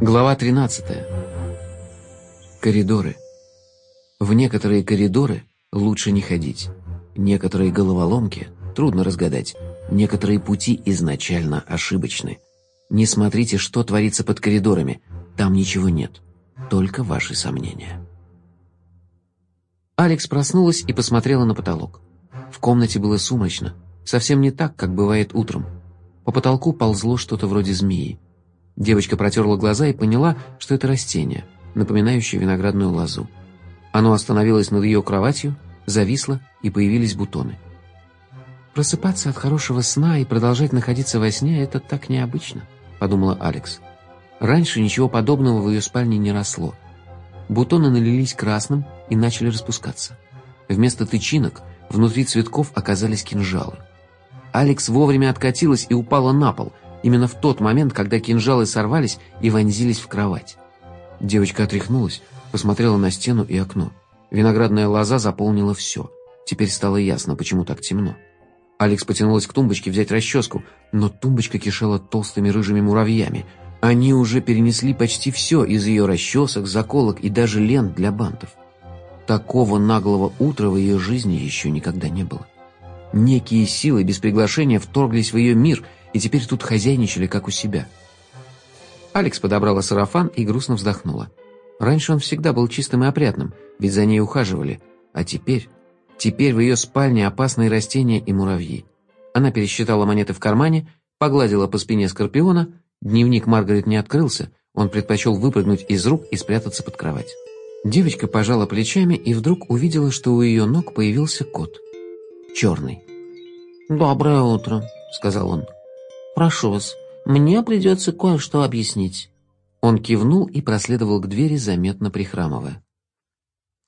Глава 13. Коридоры. В некоторые коридоры лучше не ходить. Некоторые головоломки трудно разгадать. Некоторые пути изначально ошибочны. Не смотрите, что творится под коридорами. Там ничего нет. Только ваши сомнения. Алекс проснулась и посмотрела на потолок. В комнате было сумрачно. Совсем не так, как бывает утром. По потолку ползло что-то вроде змеи. Девочка протерла глаза и поняла, что это растение, напоминающее виноградную лозу. Оно остановилось над ее кроватью, зависло, и появились бутоны. «Просыпаться от хорошего сна и продолжать находиться во сне – это так необычно», – подумала Алекс. Раньше ничего подобного в ее спальне не росло. Бутоны налились красным и начали распускаться. Вместо тычинок внутри цветков оказались кинжалы. Алекс вовремя откатилась и упала на пол, именно в тот момент, когда кинжалы сорвались и вонзились в кровать. Девочка отряхнулась, посмотрела на стену и окно. Виноградная лоза заполнила все. Теперь стало ясно, почему так темно. Алекс потянулась к тумбочке взять расческу, но тумбочка кишела толстыми рыжими муравьями. Они уже перенесли почти все из ее расчесок, заколок и даже лент для бантов. Такого наглого утра в ее жизни еще никогда не было. Некие силы без приглашения вторглись в ее мир – и теперь тут хозяйничали, как у себя. Алекс подобрала сарафан и грустно вздохнула. Раньше он всегда был чистым и опрятным, ведь за ней ухаживали. А теперь... Теперь в ее спальне опасные растения и муравьи. Она пересчитала монеты в кармане, погладила по спине скорпиона, дневник Маргарет не открылся, он предпочел выпрыгнуть из рук и спрятаться под кровать. Девочка пожала плечами и вдруг увидела, что у ее ног появился кот. Черный. «Доброе утро», — сказал он. Прошу вас, мне придется кое-что объяснить». Он кивнул и проследовал к двери, заметно прихрамывая.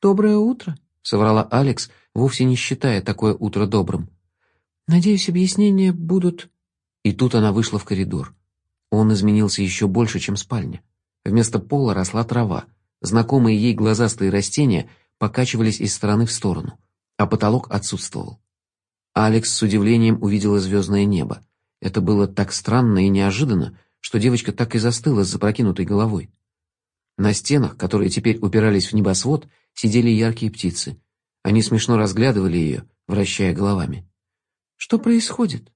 «Доброе утро», — соврала Алекс, вовсе не считая такое утро добрым. «Надеюсь, объяснения будут...» И тут она вышла в коридор. Он изменился еще больше, чем спальня. Вместо пола росла трава. Знакомые ей глазастые растения покачивались из стороны в сторону, а потолок отсутствовал. Алекс с удивлением увидела звездное небо. Это было так странно и неожиданно, что девочка так и застыла с запрокинутой головой. На стенах, которые теперь упирались в небосвод, сидели яркие птицы. Они смешно разглядывали ее, вращая головами. «Что происходит?»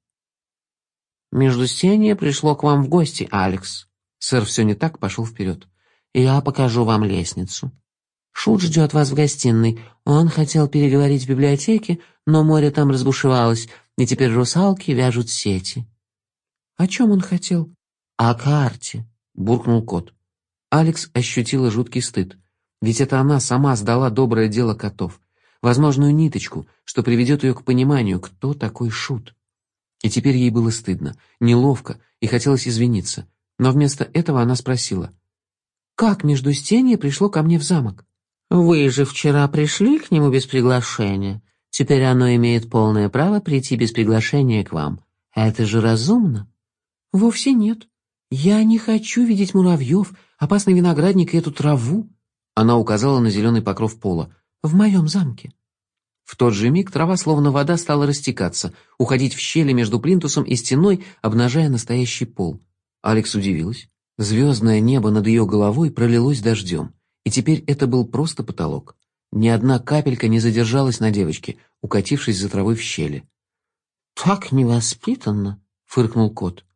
«Междусенье пришло к вам в гости, Алекс». Сэр все не так пошел вперед. «Я покажу вам лестницу. Шут ждет вас в гостиной. Он хотел переговорить в библиотеке, но море там разбушевалось, и теперь русалки вяжут сети». «О чем он хотел?» «О карте», — буркнул кот. Алекс ощутила жуткий стыд. Ведь это она сама сдала доброе дело котов. Возможную ниточку, что приведет ее к пониманию, кто такой Шут. И теперь ей было стыдно, неловко, и хотелось извиниться. Но вместо этого она спросила. «Как Междустенье пришло ко мне в замок?» «Вы же вчера пришли к нему без приглашения. Теперь оно имеет полное право прийти без приглашения к вам. Это же разумно». «Вовсе нет. Я не хочу видеть муравьев, опасный виноградник и эту траву». Она указала на зеленый покров пола. «В моем замке». В тот же миг трава, словно вода, стала растекаться, уходить в щели между плинтусом и стеной, обнажая настоящий пол. Алекс удивилась. Звездное небо над ее головой пролилось дождем, и теперь это был просто потолок. Ни одна капелька не задержалась на девочке, укатившись за травой в щели. «Так невоспитанно», — фыркнул кот.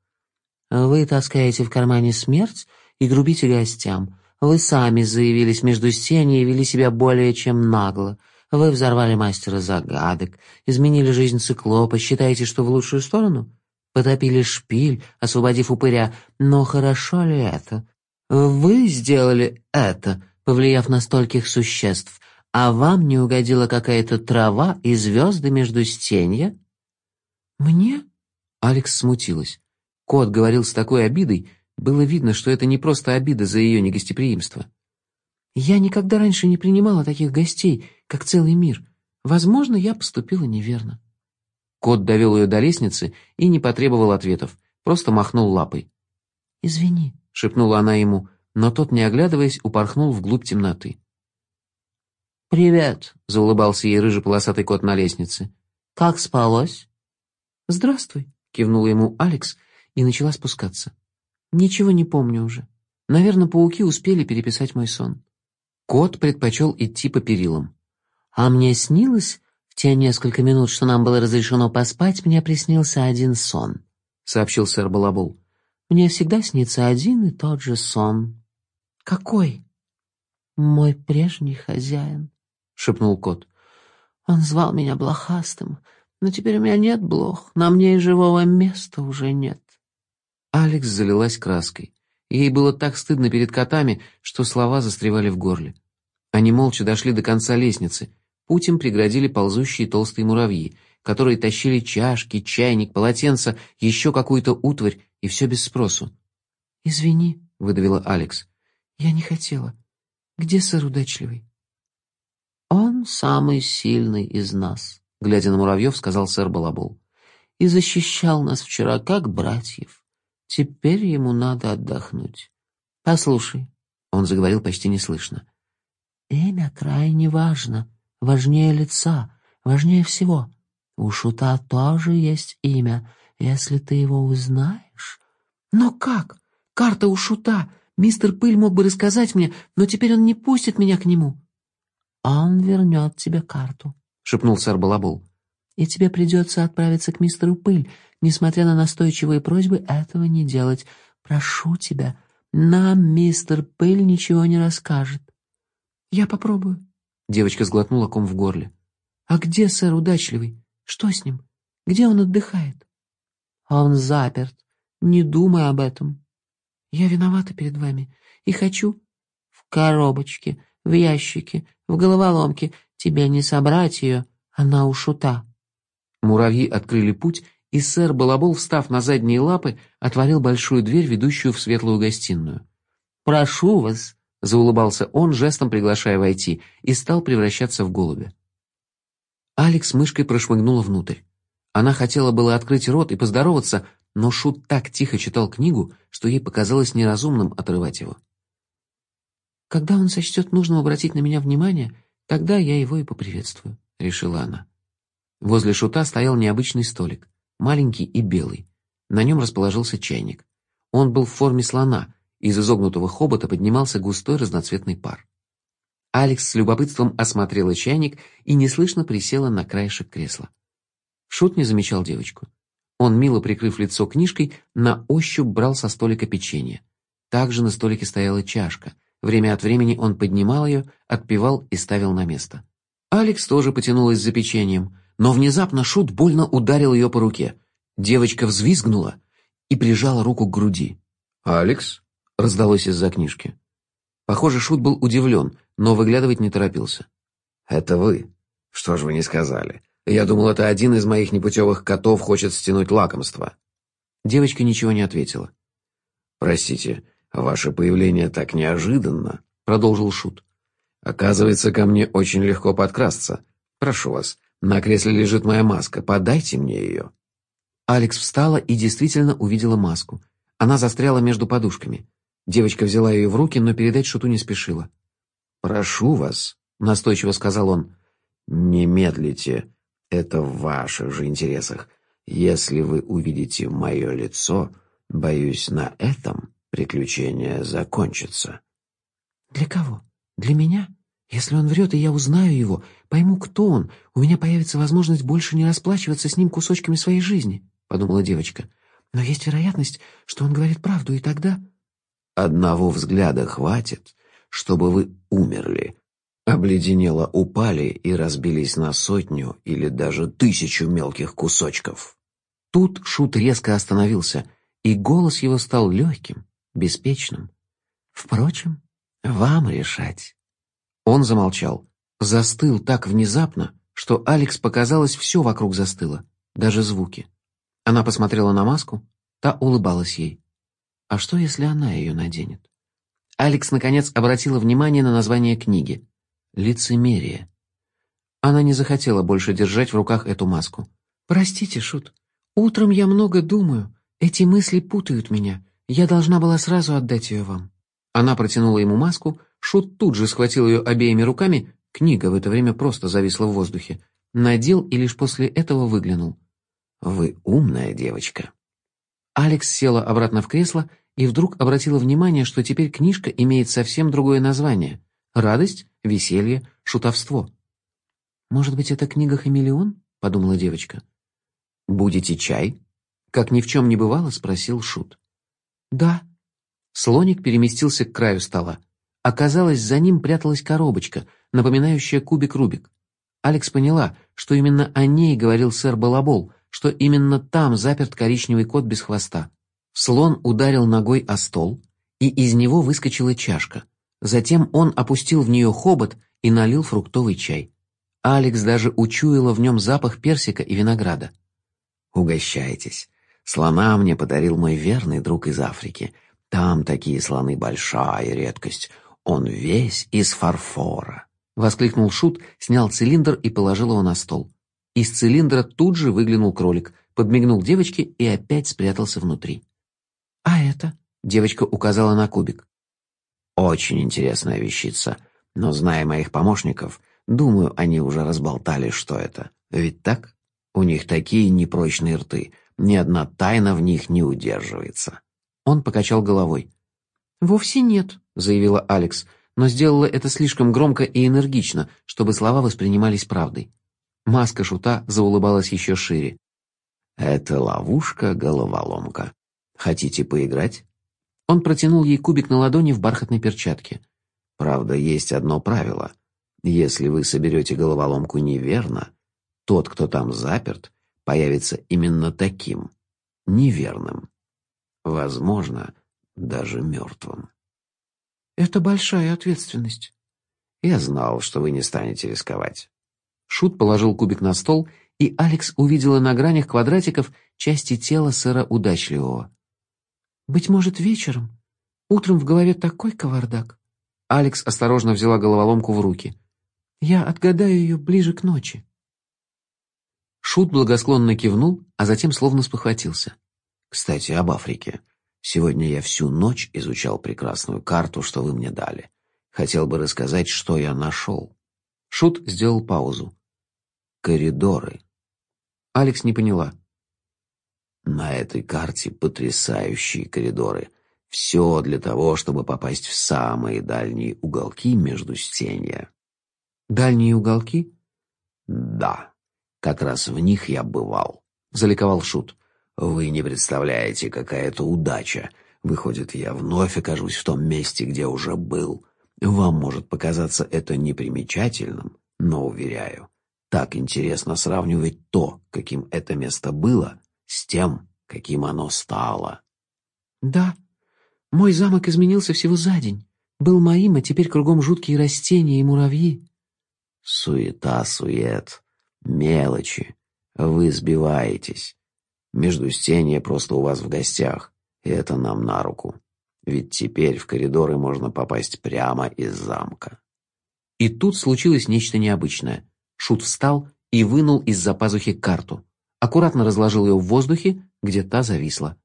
Вы таскаете в кармане смерть и грубите гостям. Вы сами заявились между стеней и вели себя более чем нагло. Вы взорвали мастера загадок, изменили жизнь циклопа, считаете, что в лучшую сторону? Потопили шпиль, освободив упыря. Но хорошо ли это? Вы сделали это, повлияв на стольких существ, а вам не угодила какая-то трава и звезды между стенья? Мне? Алекс смутилась. Кот говорил с такой обидой, было видно, что это не просто обида за ее негостеприимство. «Я никогда раньше не принимала таких гостей, как целый мир. Возможно, я поступила неверно». Кот довел ее до лестницы и не потребовал ответов, просто махнул лапой. «Извини», — шепнула она ему, но тот, не оглядываясь, упорхнул вглубь темноты. «Привет», — заулыбался ей рыжий полосатый кот на лестнице. «Как спалось?» «Здравствуй», — кивнул ему Алекс, — и начала спускаться. Ничего не помню уже. Наверное, пауки успели переписать мой сон. Кот предпочел идти по перилам. А мне снилось, в те несколько минут, что нам было разрешено поспать, мне приснился один сон, сообщил сэр Балабул. Мне всегда снится один и тот же сон. Какой? Мой прежний хозяин, шепнул кот. Он звал меня блохастым, но теперь у меня нет блох, на мне и живого места уже нет. Алекс залилась краской. Ей было так стыдно перед котами, что слова застревали в горле. Они молча дошли до конца лестницы. Путь им преградили ползущие толстые муравьи, которые тащили чашки, чайник, полотенца, еще какую-то утварь, и все без спросу. «Извини», — выдавила Алекс. «Я не хотела. Где сэр удачливый?» «Он самый сильный из нас», — глядя на муравьев, сказал сэр Балабол. «И защищал нас вчера, как братьев. Теперь ему надо отдохнуть. Послушай, он заговорил почти неслышно. Имя крайне важно, важнее лица, важнее всего. У Шута тоже есть имя, если ты его узнаешь. Но как? Карта у Шута. Мистер Пыль мог бы рассказать мне, но теперь он не пустит меня к нему. Он вернет тебе карту, шепнул сэр Балабул. И тебе придется отправиться к мистеру Пыль, Несмотря на настойчивые просьбы, этого не делать. Прошу тебя, нам мистер Пыль ничего не расскажет. Я попробую. Девочка сглотнула ком в горле. А где сэр удачливый? Что с ним? Где он отдыхает? Он заперт. Не думай об этом. Я виновата перед вами и хочу в коробочке, в ящике, в головоломке. Тебе не собрать ее, она у шута. Муравьи открыли путь и сэр Балабол, встав на задние лапы, отворил большую дверь, ведущую в светлую гостиную. «Прошу вас», — заулыбался он, жестом приглашая войти, и стал превращаться в голубя. Алекс мышкой прошмыгнула внутрь. Она хотела было открыть рот и поздороваться, но Шут так тихо читал книгу, что ей показалось неразумным отрывать его. «Когда он сочтет нужным обратить на меня внимание, тогда я его и поприветствую», — решила она. Возле Шута стоял необычный столик маленький и белый. На нем расположился чайник. Он был в форме слона, из изогнутого хобота поднимался густой разноцветный пар. Алекс с любопытством осмотрела чайник и неслышно присела на краешек кресла. Шут не замечал девочку. Он, мило прикрыв лицо книжкой, на ощупь брал со столика печенье. Также на столике стояла чашка. Время от времени он поднимал ее, отпивал и ставил на место. Алекс тоже потянулась за печеньем, но внезапно Шут больно ударил ее по руке. Девочка взвизгнула и прижала руку к груди. «Алекс?» — раздалось из-за книжки. Похоже, Шут был удивлен, но выглядывать не торопился. «Это вы? Что ж вы не сказали? Я думал, это один из моих непутевых котов хочет стянуть лакомство». Девочка ничего не ответила. «Простите, ваше появление так неожиданно», — продолжил Шут. «Оказывается, ко мне очень легко подкрасться. Прошу вас, на кресле лежит моя маска. Подайте мне ее». Алекс встала и действительно увидела маску. Она застряла между подушками. Девочка взяла ее в руки, но передать Шуту не спешила. «Прошу вас», — настойчиво сказал он, — «не медлите. Это в ваших же интересах. Если вы увидите мое лицо, боюсь, на этом приключение закончится». «Для кого? Для меня?» Если он врет, и я узнаю его, пойму, кто он, у меня появится возможность больше не расплачиваться с ним кусочками своей жизни», — подумала девочка. «Но есть вероятность, что он говорит правду, и тогда...» «Одного взгляда хватит, чтобы вы умерли, обледенело упали и разбились на сотню или даже тысячу мелких кусочков». Тут Шут резко остановился, и голос его стал легким, беспечным. «Впрочем, вам решать». Он замолчал. Застыл так внезапно, что Алекс показалось все вокруг застыло, даже звуки. Она посмотрела на маску, та улыбалась ей. А что, если она ее наденет? Алекс, наконец, обратила внимание на название книги. «Лицемерие». Она не захотела больше держать в руках эту маску. «Простите, Шут, утром я много думаю. Эти мысли путают меня. Я должна была сразу отдать ее вам». Она протянула ему маску, Шут тут же схватил ее обеими руками, книга в это время просто зависла в воздухе, надел и лишь после этого выглянул. «Вы умная девочка». Алекс села обратно в кресло и вдруг обратила внимание, что теперь книжка имеет совсем другое название — «Радость, веселье, шутовство». «Может быть, это книга «Хамелеон»?» — подумала девочка. «Будете чай?» — как ни в чем не бывало, спросил Шут. «Да». Слоник переместился к краю стола. Оказалось, за ним пряталась коробочка, напоминающая кубик Рубик. Алекс поняла, что именно о ней говорил сэр Балабол, что именно там заперт коричневый кот без хвоста. Слон ударил ногой о стол, и из него выскочила чашка. Затем он опустил в нее хобот и налил фруктовый чай. Алекс даже учуяла в нем запах персика и винограда. «Угощайтесь. Слона мне подарил мой верный друг из Африки. Там такие слоны большая редкость. Он весь из фарфора». Воскликнул Шут, снял цилиндр и положил его на стол. Из цилиндра тут же выглянул кролик, подмигнул девочке и опять спрятался внутри. «А это?» — девочка указала на кубик. «Очень интересная вещица, но, зная моих помощников, думаю, они уже разболтали, что это. Ведь так? У них такие непрочные рты, ни одна тайна в них не удерживается». Он покачал головой. «Вовсе нет», — заявила Алекс, но сделала это слишком громко и энергично, чтобы слова воспринимались правдой. Маска шута заулыбалась еще шире. «Это ловушка-головоломка. Хотите поиграть?» Он протянул ей кубик на ладони в бархатной перчатке. «Правда, есть одно правило. Если вы соберете головоломку неверно, тот, кто там заперт, появится именно таким, неверным. Возможно, даже мертвым». «Это большая ответственность». «Я знал, что вы не станете рисковать. Шут положил кубик на стол, и Алекс увидела на гранях квадратиков части тела сэра удачливого. «Быть может, вечером? Утром в голове такой кавардак». Алекс осторожно взяла головоломку в руки. «Я отгадаю ее ближе к ночи». Шут благосклонно кивнул, а затем словно спохватился. «Кстати, об Африке. Сегодня я всю ночь изучал прекрасную карту, что вы мне дали. Хотел бы рассказать, что я нашел». Шут сделал паузу коридоры. Алекс не поняла. На этой карте потрясающие коридоры. Все для того, чтобы попасть в самые дальние уголки между стенья. Дальние уголки? Да, как раз в них я бывал, заликовал Шут. Вы не представляете, какая это удача. Выходит, я вновь окажусь в том месте, где уже был. Вам может показаться это непримечательным, но, уверяю, так интересно сравнивать то, каким это место было, с тем, каким оно стало. Да, мой замок изменился всего за день. Был моим, а теперь кругом жуткие растения и муравьи. Суета-сует, мелочи. Вы сбиваетесь. Междустенье просто у вас в гостях, и это нам на руку. Ведь теперь в коридоры можно попасть прямо из замка. И тут случилось нечто необычное. Шут встал и вынул из-за пазухи карту. Аккуратно разложил ее в воздухе, где та зависла.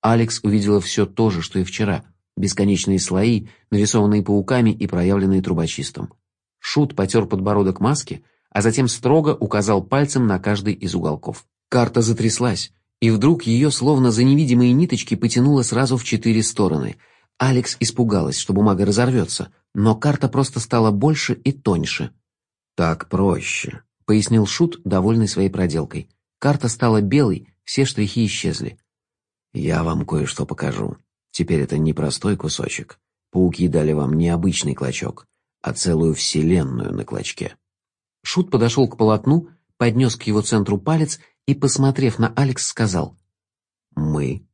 Алекс увидела все то же, что и вчера. Бесконечные слои, нарисованные пауками и проявленные трубочистом. Шут потер подбородок маски, а затем строго указал пальцем на каждый из уголков. Карта затряслась, и вдруг ее словно за невидимые ниточки потянуло сразу в четыре стороны. Алекс испугалась, что бумага разорвется, но карта просто стала больше и тоньше. «Так проще», — пояснил Шут, довольный своей проделкой. Карта стала белой, все штрихи исчезли. «Я вам кое-что покажу. Теперь это не простой кусочек. Пауки дали вам не обычный клочок, а целую вселенную на клочке». Шут подошел к полотну, поднес к его центру палец и, посмотрев на Алекс, сказал «Мы».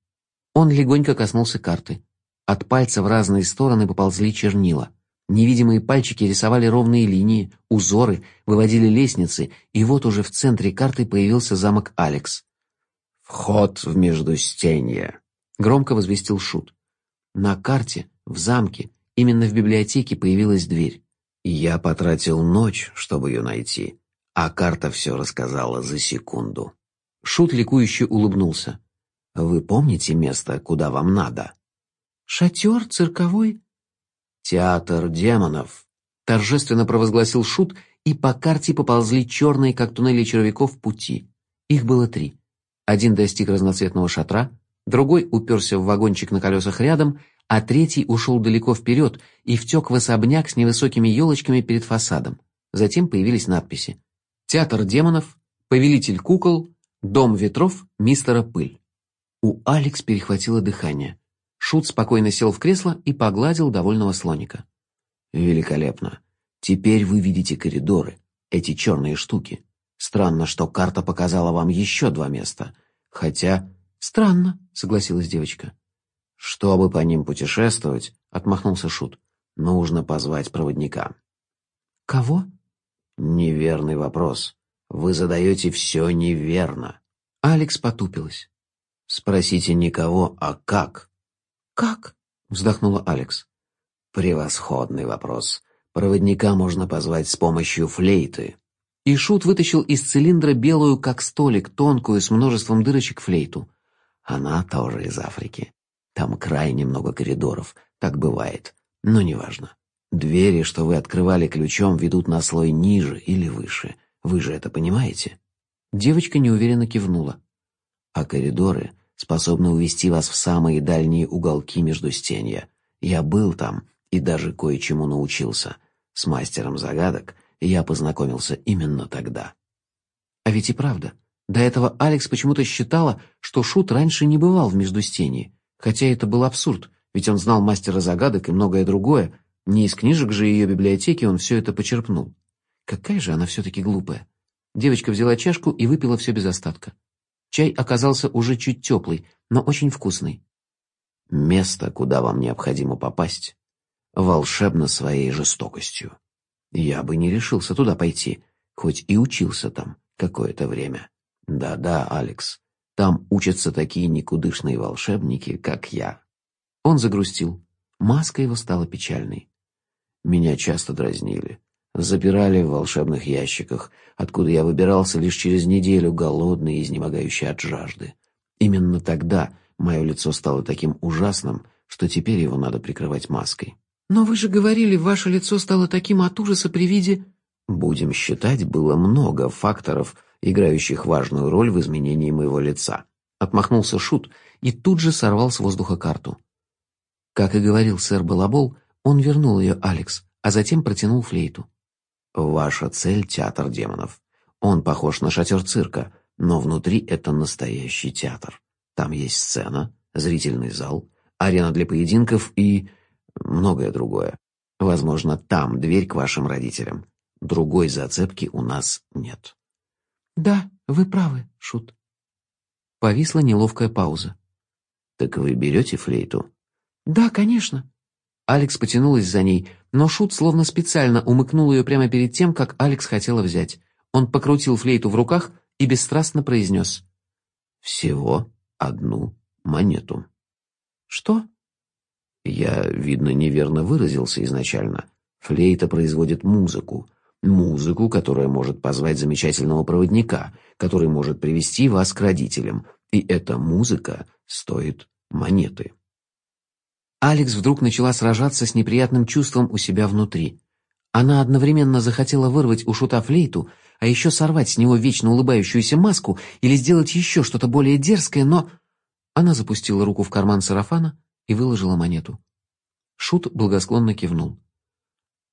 Он легонько коснулся карты. От пальца в разные стороны поползли чернила. Невидимые пальчики рисовали ровные линии, узоры, выводили лестницы, и вот уже в центре карты появился замок Алекс. «Вход в Междустенье», — громко возвестил Шут. На карте, в замке, именно в библиотеке появилась дверь. Я потратил ночь, чтобы ее найти, а карта все рассказала за секунду. Шут ликующе улыбнулся. «Вы помните место, куда вам надо?» «Шатер цирковой?» «Театр демонов», — торжественно провозгласил Шут, и по карте поползли черные, как туннели червяков, пути. Их было три. Один достиг разноцветного шатра, другой уперся в вагончик на колесах рядом, а третий ушел далеко вперед и втек в особняк с невысокими елочками перед фасадом. Затем появились надписи «Театр демонов», «Повелитель кукол», «Дом ветров», «Мистера Пыль». У Алекс перехватило дыхание. Шут спокойно сел в кресло и погладил довольного слоника. «Великолепно. Теперь вы видите коридоры, эти черные штуки. Странно, что карта показала вам еще два места. Хотя...» «Странно», — согласилась девочка. «Чтобы по ним путешествовать», — отмахнулся Шут, — «нужно позвать проводника». «Кого?» «Неверный вопрос. Вы задаете все неверно». Алекс потупилась. «Спросите не кого, а как». «Как?» — вздохнула Алекс. «Превосходный вопрос. Проводника можно позвать с помощью флейты». И Шут вытащил из цилиндра белую, как столик, тонкую, с множеством дырочек флейту. Она тоже из Африки. Там крайне много коридоров, так бывает, но неважно. Двери, что вы открывали ключом, ведут на слой ниже или выше. Вы же это понимаете? Девочка неуверенно кивнула. А коридоры способны увести вас в самые дальние уголки междустенья. Я был там и даже кое-чему научился. С мастером загадок я познакомился именно тогда. А ведь и правда. До этого Алекс почему-то считала, что Шут раньше не бывал в Междустении. Хотя это был абсурд, ведь он знал мастера загадок и многое другое. Не из книжек же ее библиотеки он все это почерпнул. Какая же она все-таки глупая. Девочка взяла чашку и выпила все без остатка. Чай оказался уже чуть теплый, но очень вкусный. Место, куда вам необходимо попасть, волшебно своей жестокостью. Я бы не решился туда пойти, хоть и учился там какое-то время. Да-да, Алекс, там учатся такие никудышные волшебники, как я. Он загрустил. Маска его стала печальной. Меня часто дразнили. Запирали в волшебных ящиках, откуда я выбирался лишь через неделю, голодный и изнемогающий от жажды. Именно тогда мое лицо стало таким ужасным, что теперь его надо прикрывать маской. «Но вы же говорили, ваше лицо стало таким от ужаса при виде...» Будем считать, было много факторов, играющих важную роль в изменении моего лица. Отмахнулся Шут и тут же сорвал с воздуха карту. Как и говорил сэр Балабол, он вернул ее Алекс, а затем протянул флейту. «Ваша цель — театр демонов. Он похож на шатер цирка, но внутри это настоящий театр. Там есть сцена, зрительный зал, арена для поединков и многое другое. Возможно, там дверь к вашим родителям. Другой зацепки у нас нет. Да, вы правы, Шут. Повисла неловкая пауза. Так вы берете флейту? Да, конечно. Алекс потянулась за ней, но Шут словно специально умыкнул ее прямо перед тем, как Алекс хотела взять. Он покрутил флейту в руках и бесстрастно произнес. «Всего одну монету». «Что?» «Я, видно, неверно выразился изначально. Флейта производит музыку, Музыку, которая может позвать замечательного проводника, который может привести вас к родителям. И эта музыка стоит монеты. Алекс вдруг начала сражаться с неприятным чувством у себя внутри. Она одновременно захотела вырвать у шута флейту, а еще сорвать с него вечно улыбающуюся маску или сделать еще что-то более дерзкое, но... Она запустила руку в карман сарафана и выложила монету. Шут благосклонно кивнул.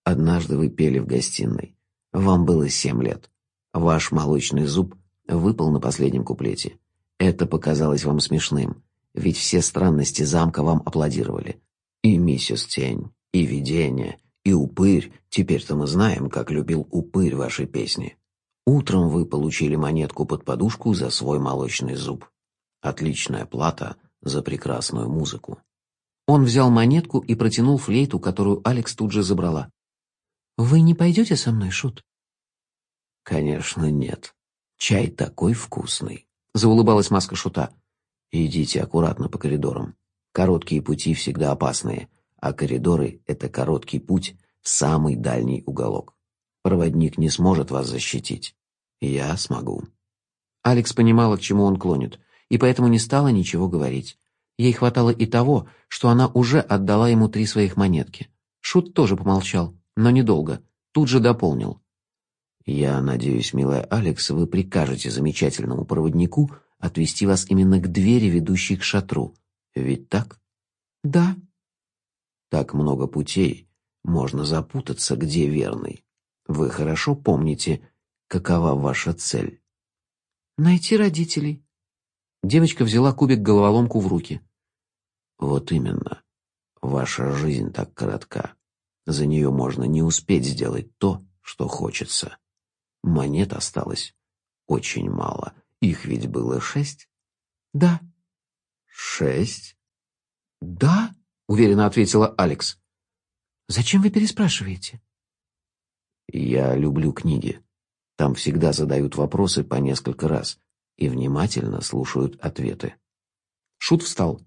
«Однажды вы пели в гостиной. Вам было семь лет. Ваш молочный зуб выпал на последнем куплете. Это показалось вам смешным, ведь все странности замка вам аплодировали. И миссис Тень, и видение, и упырь. Теперь-то мы знаем, как любил упырь ваши песни. Утром вы получили монетку под подушку за свой молочный зуб. Отличная плата за прекрасную музыку. Он взял монетку и протянул флейту, которую Алекс тут же забрала. «Вы не пойдете со мной, Шут?» «Конечно, нет. Чай такой вкусный», — заулыбалась маска Шута. «Идите аккуратно по коридорам. Короткие пути всегда опасные, а коридоры — это короткий путь в самый дальний уголок. Проводник не сможет вас защитить. Я смогу». Алекс понимала, к чему он клонит, и поэтому не стала ничего говорить. Ей хватало и того, что она уже отдала ему три своих монетки. Шут тоже помолчал, но недолго. Тут же дополнил. «Я надеюсь, милая Алекс, вы прикажете замечательному проводнику отвести вас именно к двери, ведущей к шатру. Ведь так? Да. Так много путей. Можно запутаться, где верный. Вы хорошо помните, какова ваша цель? Найти родителей. Девочка взяла кубик-головоломку в руки. Вот именно. Ваша жизнь так коротка. За нее можно не успеть сделать то, что хочется. Монет осталось очень мало. Их ведь было шесть? Да. Шесть? Да, уверенно ответила Алекс. Зачем вы переспрашиваете? Я люблю книги. Там всегда задают вопросы по несколько раз и внимательно слушают ответы. Шут встал.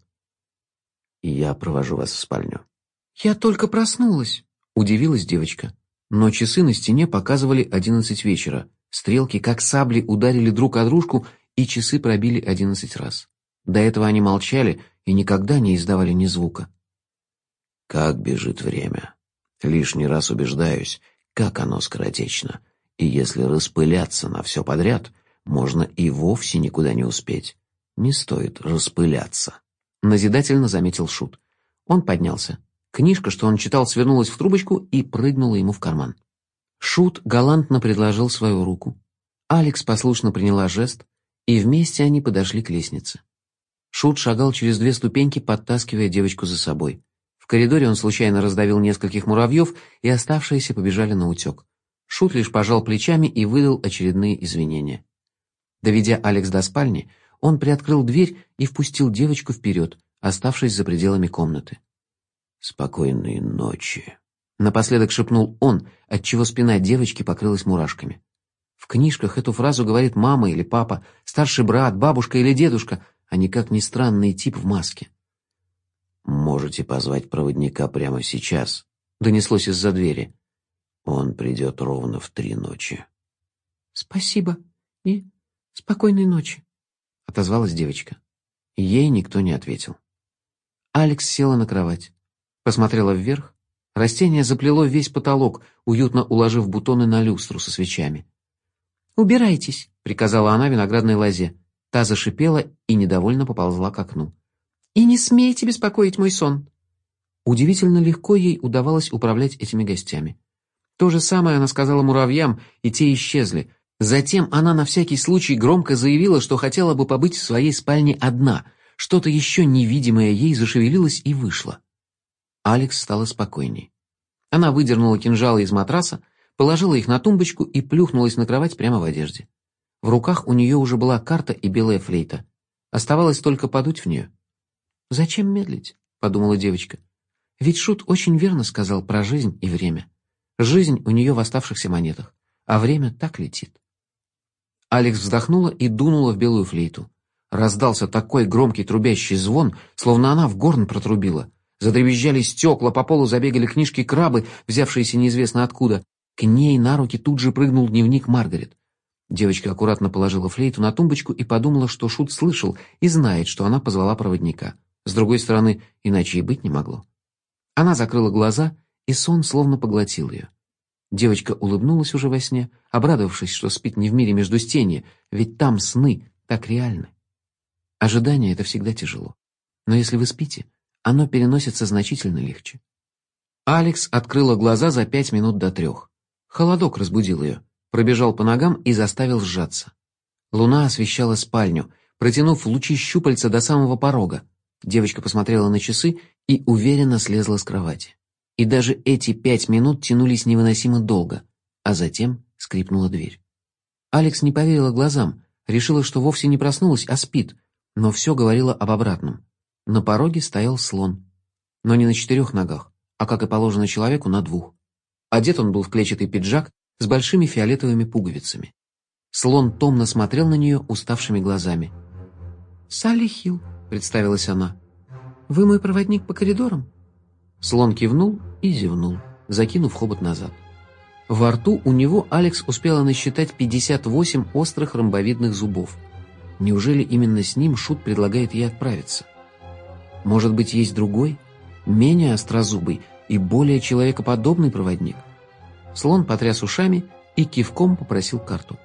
Я провожу вас в спальню. Я только проснулась, удивилась девочка. Но часы на стене показывали одиннадцать вечера. Стрелки, как сабли, ударили друг о дружку, и часы пробили одиннадцать раз. До этого они молчали и никогда не издавали ни звука. Как бежит время. Лишний раз убеждаюсь, как оно скоротечно. И если распыляться на все подряд, можно и вовсе никуда не успеть. Не стоит распыляться. Назидательно заметил Шут. Он поднялся. Книжка, что он читал, свернулась в трубочку и прыгнула ему в карман. Шут галантно предложил свою руку. Алекс послушно приняла жест, и вместе они подошли к лестнице. Шут шагал через две ступеньки, подтаскивая девочку за собой. В коридоре он случайно раздавил нескольких муравьев, и оставшиеся побежали на утек. Шут лишь пожал плечами и выдал очередные извинения. Доведя Алекс до спальни, он приоткрыл дверь и впустил девочку вперед, оставшись за пределами комнаты. «Спокойной ночи», — напоследок шепнул он, отчего спина девочки покрылась мурашками. В книжках эту фразу говорит мама или папа, старший брат, бабушка или дедушка, а никак не странный тип в маске. «Можете позвать проводника прямо сейчас», — донеслось из-за двери. «Он придет ровно в три ночи». «Спасибо и спокойной ночи», — отозвалась девочка. Ей никто не ответил. Алекс села на кровать, посмотрела вверх. Растение заплело весь потолок, уютно уложив бутоны на люстру со свечами. «Убирайтесь», — приказала она виноградной лозе. Та зашипела и недовольно поползла к окну. «И не смейте беспокоить мой сон». Удивительно легко ей удавалось управлять этими гостями. То же самое она сказала муравьям, и те исчезли — Затем она на всякий случай громко заявила, что хотела бы побыть в своей спальне одна. Что-то еще невидимое ей зашевелилось и вышло. Алекс стала спокойней. Она выдернула кинжалы из матраса, положила их на тумбочку и плюхнулась на кровать прямо в одежде. В руках у нее уже была карта и белая флейта. Оставалось только подуть в нее. «Зачем медлить?» — подумала девочка. Ведь Шут очень верно сказал про жизнь и время. Жизнь у нее в оставшихся монетах, а время так летит. Алекс вздохнула и дунула в белую флейту. Раздался такой громкий трубящий звон, словно она в горн протрубила. Задребезжали стекла, по полу забегали книжки-крабы, взявшиеся неизвестно откуда. К ней на руки тут же прыгнул дневник Маргарет. Девочка аккуратно положила флейту на тумбочку и подумала, что Шут слышал и знает, что она позвала проводника. С другой стороны, иначе и быть не могло. Она закрыла глаза, и сон словно поглотил ее. Девочка улыбнулась уже во сне, обрадовавшись, что спит не в мире между стенья, ведь там сны так реальны. Ожидание — это всегда тяжело. Но если вы спите, оно переносится значительно легче. Алекс открыла глаза за пять минут до трех. Холодок разбудил ее, пробежал по ногам и заставил сжаться. Луна освещала спальню, протянув лучи щупальца до самого порога. Девочка посмотрела на часы и уверенно слезла с кровати. И даже эти пять минут тянулись невыносимо долго, а затем скрипнула дверь. Алекс не поверила глазам, решила, что вовсе не проснулась, а спит, но все говорило об обратном. На пороге стоял слон. Но не на четырех ногах, а, как и положено человеку, на двух. Одет он был в клетчатый пиджак с большими фиолетовыми пуговицами. Слон томно смотрел на нее уставшими глазами. «Салли Хилл», — представилась она. «Вы мой проводник по коридорам?» Слон кивнул и зевнул, закинув хобот назад. Во рту у него Алекс успела насчитать 58 острых ромбовидных зубов. Неужели именно с ним Шут предлагает ей отправиться? Может быть, есть другой, менее острозубый и более человекоподобный проводник? Слон потряс ушами и кивком попросил карту.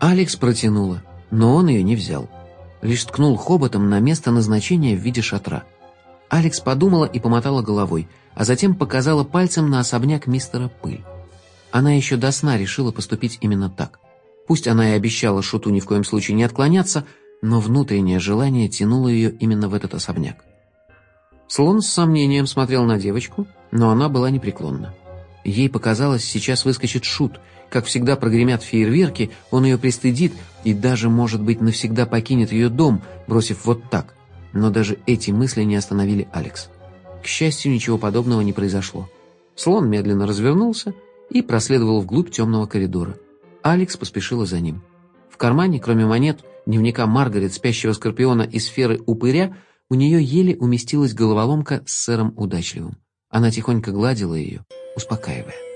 Алекс протянула, но он ее не взял. лишь ткнул хоботом на место назначения в виде шатра. Алекс подумала и помотала головой, а затем показала пальцем на особняк мистера Пыль. Она еще до сна решила поступить именно так. Пусть она и обещала Шуту ни в коем случае не отклоняться, но внутреннее желание тянуло ее именно в этот особняк. Слон с сомнением смотрел на девочку, но она была непреклонна. Ей показалось, сейчас выскочит Шут, как всегда прогремят фейерверки, он ее пристыдит и даже, может быть, навсегда покинет ее дом, бросив вот так. Но даже эти мысли не остановили Алекс. К счастью, ничего подобного не произошло. Слон медленно развернулся и проследовал вглубь темного коридора. Алекс поспешила за ним. В кармане, кроме монет, дневника Маргарет, спящего скорпиона и сферы упыря, у нее еле уместилась головоломка с сэром удачливым. Она тихонько гладила ее, успокаивая.